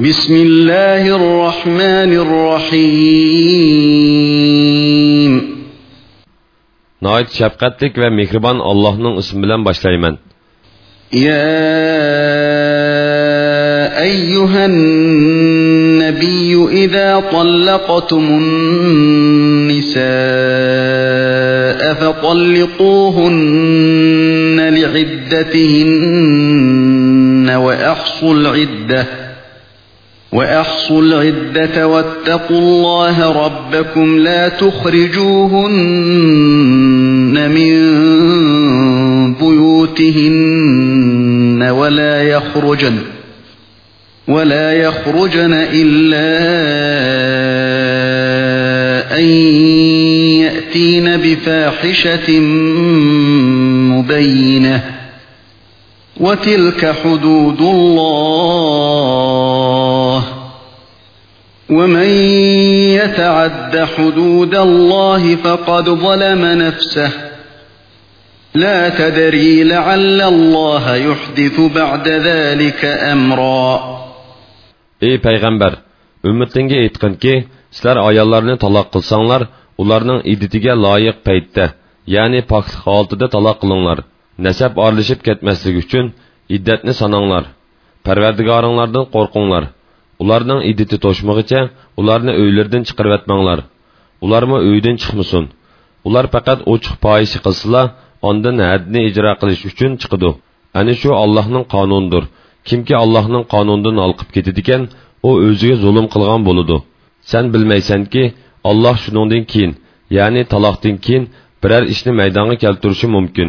بسم الله الرحمن الرحيم Nəhayət şəfqətlik və mehriban Allah'ın ismi bilan başlayman. يا أيها النبي إذا طلقتم النساء فطلقوهن لعدتهن وأحصوا العدة وأحصوا العدة واتقوا الله ربكم لا تخرجوهن من بيوتهن ولا يخرجن ولا يخرجن إلا أن يأتين بفاحشة مبينة. وتلك حدود الله ومن يتعد حدود الله فقد ظلم نفسه لا تدري لعل الله يحدث بعد ذلك أمرا Ey payg'ambar, ummatingga aytqinki, sizlar ayollarni taloq qilsanglar, ularning iddatiga loyiq paytda, ya'ni poklik holatida taloq qilinglar. Nasab orlashib ketmasligi uchun iddatni sananglar. Parvardigoringlardan qo'rqinglar. Ularning iddati to'shmag'icha ularni uylaridan chiqarib etmanglar. Ularmi uydan chiqmasin. Ular faqat ochiq foyishi qilsalar, ondan hadni ijro qilish uchun chiqadi. Ani shu Allohning qonunidir. kimki allohning qonunidan olqib ketadigan u o'ziga zulm qilgan bo'ladi san bilmaysanki olloh shuningdan keyin ya'ni taloqdan keyin biror ishni maydonga keltirishi mumkin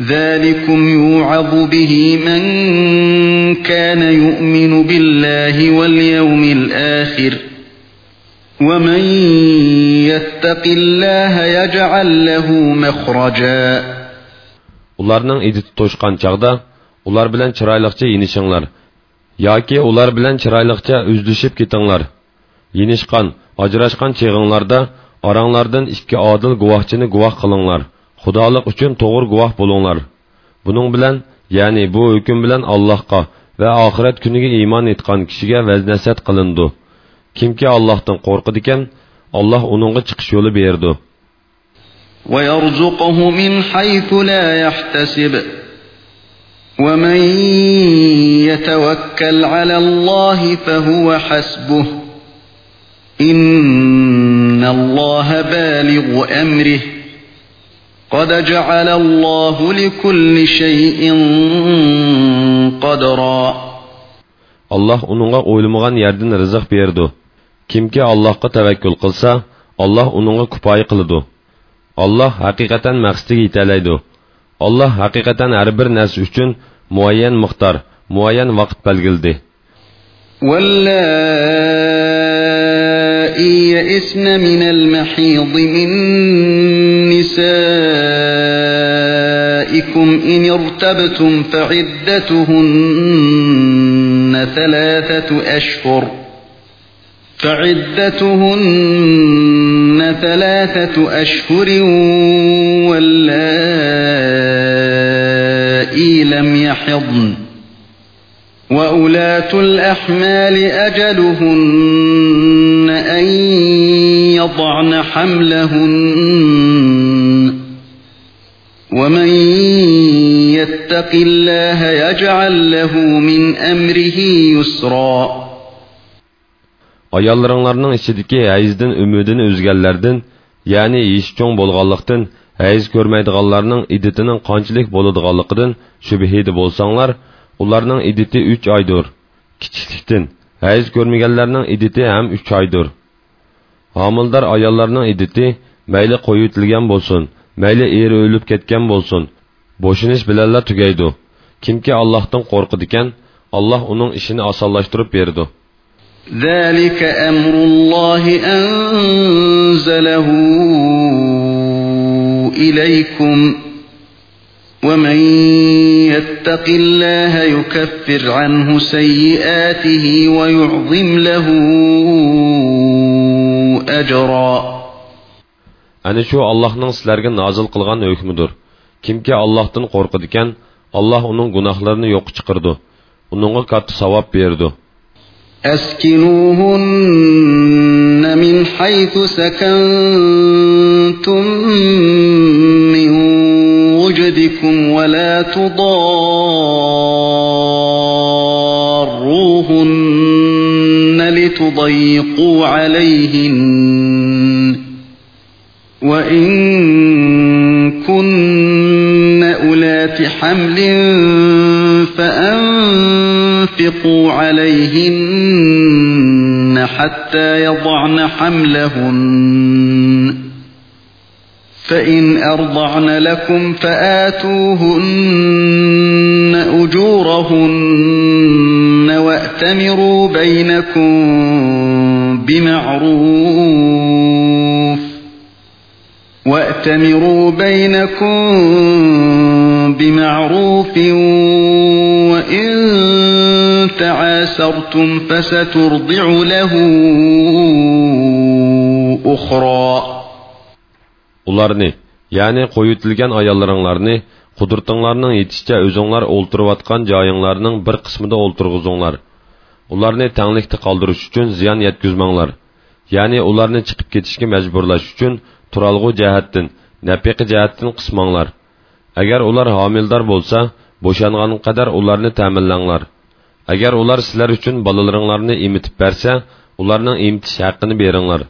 ذلكم يوعظ به من كان يؤمن بالله واليوم الآخر ومن يتق الله يجعل له مخرجا ularning iditi to'shqan chog'da ular bilan chiroyliqcha yinishinglar yoki ular bilan chiroyliqcha uzlishib ketinglar yinishqan ajrashqan cheg'inglarda oranglardan ikki odil guvohchini guvoh qilinglar xudolik uchun to'g'ri guvoh bo'linglar buning bilan ya'ni bu hukm bilan allohga va oxirat kuniga iymon etgan kishiga vaznasat qilindi kimki allohdan qo'rqidi alloh uningga chiqish yo'li berdi ويرزقه من حيث لا يحتسب ومن يتوكل على الله فهو حسبه إن الله بالغ أمره قد جعل الله لكل شيء قدرا alloh uningga o'ylamagan yerdan rizq berdi kimki allohga tavakkul qilsa alloh uningga kupoyi qiladi alloh haqiqatan maqsadiga yetalaydi alloh haqiqatan har bir narsa uchun muayyan miqdor muayyan vaqt belgildi واللائي يئسن من المحيض من نسائكم إن ارتبتم فعدتهن ثلاثة أشهر فعدتهن ثلاثة أشهر واللائي لم يحضن وأولاة الأحمال أجلهن أن يضعن حملهن يتق الله يجعل له من أمره يسرا ayollaringlarning ichidagi hayzdan umidini uzganlardan ya'ni ish cho'ng bo'lganlikdan hayz ko'rmaydiganlarning iditining qanchalik bo'ladiganligidan shubhidi bo'lsanglar ularning iditi uch oydir kichiklikdan hayz ko'rmaganlarning iditi ham uch oydir homildor ayollarning iditi mayli qo'yitilgan bo'lsin mayli eri o'lib ketgan bo'lsin bo'shinish bilanla tugaydi kimki allohdan qo'rqidi alloh uning ishini osonlashtirib berdi ذلك أمر الله أنزله إليكم ومن يتق الله يكفر عنه سيئاته ويعظم له أجرا Ani shu Allohning sizlarga nozil qilgan hukmidir. Kimki Allohdan qo'rqidi ekan, Alloh uning gunohlarini yo'q chiqirdi. Uningga katta savob berdi. أسكنوهن من حيث سكنتم من وجدكم ولا تضاروهن لتضيقوا عليهن وإن حمل فأنفقوا عليهن حتى يضعن حملهن. فإن أرضعن لكم فآتوهن أجورهن وأتمروا بينكم بمعروف. وأتمروا بينكم بمعروف وإن تعاسرتم فسترضع له أخرى ularni ya'ni qo'yitilgan ayollaringlarni qudurtinglarning yetishicha o'zinglar o'ltirayotgan joyinglarning bir qismida o'ltirg'izinglar ularni tanglikda qoldirish uchun ziyon yetkazmanglar ya'ni ularni chiqib ketishga majburlash uchun turalg'u jihatdan nafiqa jihatdan qismanglar agar ular homildor bo'lsa bo'shangan qadar ularni ta'minlanglar agar ular sizlar uchun bolalaringlarni emitib bersa ularning emitish haqqini beringlar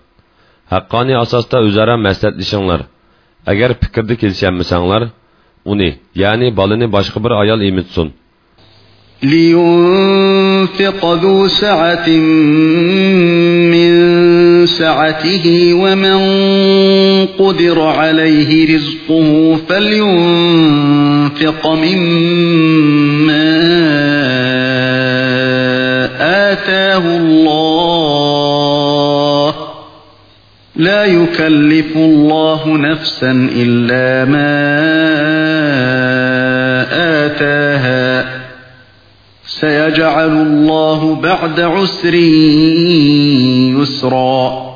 haqqoniy asosda o'zaro maslahatlashinglar agar fikrda kelisholmasanglar uni ya'ni bolani boshqa bir ayol emitsin لينفق ذو سعة من سعته ومن قدر عليه رزقه فلينفق مما آتاه الله لا يكلف الله نفسا إلا ما آتاها سيجعل الله بعد عسر يسرا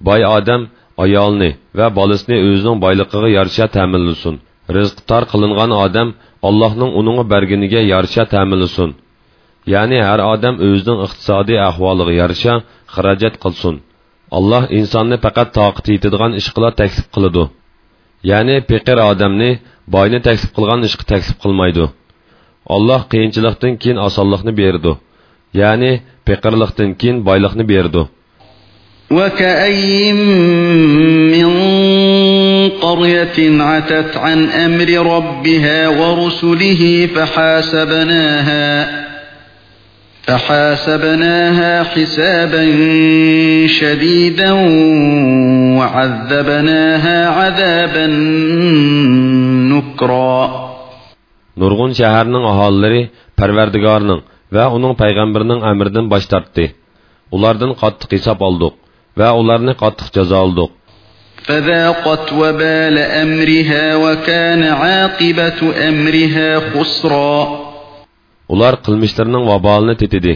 boy odam ayolni va bolasini o'zining boyligiga yarasha ta'minlasin. Rizq tor qilingan odam allohning uningga berganiga yarasha ta'minlasin. Ya'ni har odam o'zining iqtisodiy ahvoliga yarasha xarajat qilsin. Alloh insonni faqat toqati yetadigan ish qila taklif qiladi. Ya'ni peqir odamni boyni taklif qilgan ishga taklif qilmaydi. Alloh qiyinchilikdan keyin osonlikni berdi. Ya'ni peqirlikdan keyin boylikni berdi وكأي من قرية عتت عن أمر ربها ورسله فحاسبناها فحاسبناها حسابا شديدا وعذبناها عذابا نكرا nurg'un shaharning aholilari parvardigorning va uning payg'ambarining amridan bosh tortdi ulardan qattiq hisob oldik va ularni qattiq jazo oldik فذاقت وبال أمرها وكان عاقبة أمرها خسرا ular qilmishlarining vabolini tetidi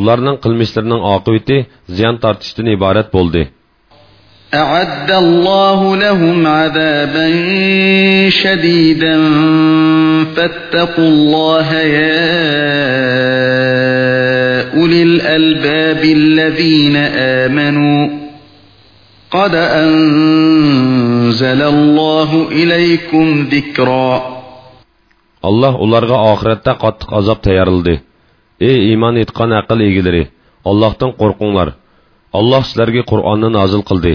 ularning qilmishlarining oqibati ziyon tortishdan iborat bo'ldi أعد الله لهم عذابا شديدا فاتقوا الله يا أولي الألباب الذين آمنوا قد أنزل الله إليكم ذكرًا alloh ularga oxiratda qattiq azob tayyorladi ey iymon etgan aql egalari allohdan qo'rqinglar alloh sizlarga qur'onni nozil qildi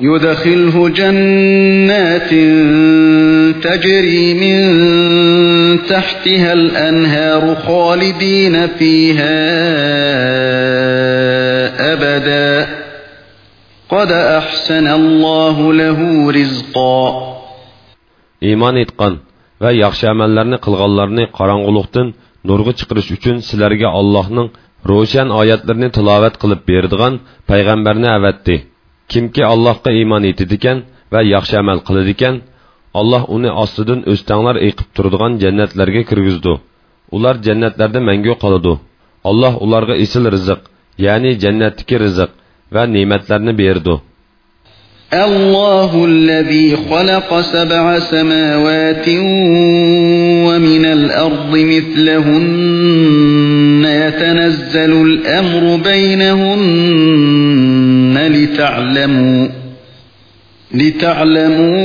يدخله جنات تجري من تحتها الأنهار خالدين فيها أبدا قد أحسن الله له رزقا iymon etgan va yaxshi amallarni qilganlarni qorong'uliqdan nurga chiqarish uchun sizlarga allohning ro'shan oyatlarini tilovat qilib beradigan payg'ambarni avatdi kimki allohga iymon etadikan va yaxshi amal qiladikan alloh uni ostidan o'stanglar eqib turadigan jannatlarga kirgizdi ular jannatlarda mangu qoladi alloh ularga esil rizq ya'ni jannatdagi rizq va ne'matlarni berdi الله الذي خلق سبع سماوات ومن الأرض مثلهن يتنزل الأمر بينهن لتعلموا لتعلموا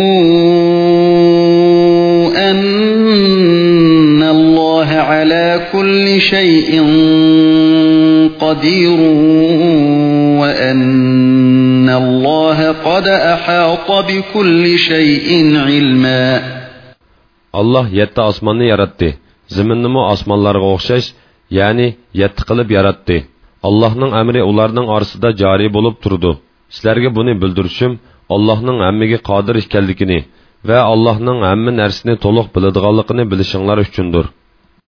أن الله على كل شيء قدير وأن الله قد أحاط بكل شيء علما alloh yetti osmonni yaratdi ziminnimi osmonlarga o'xshash ya'ni yetti qilib yaratdi allohning amri ularning orasida joriy bo'lib turdi sizlarga buni bildirishim allohning hammaga qodir ekanligini va allohning hamma narsani to'liq biladiganligini bilishinglar uchundir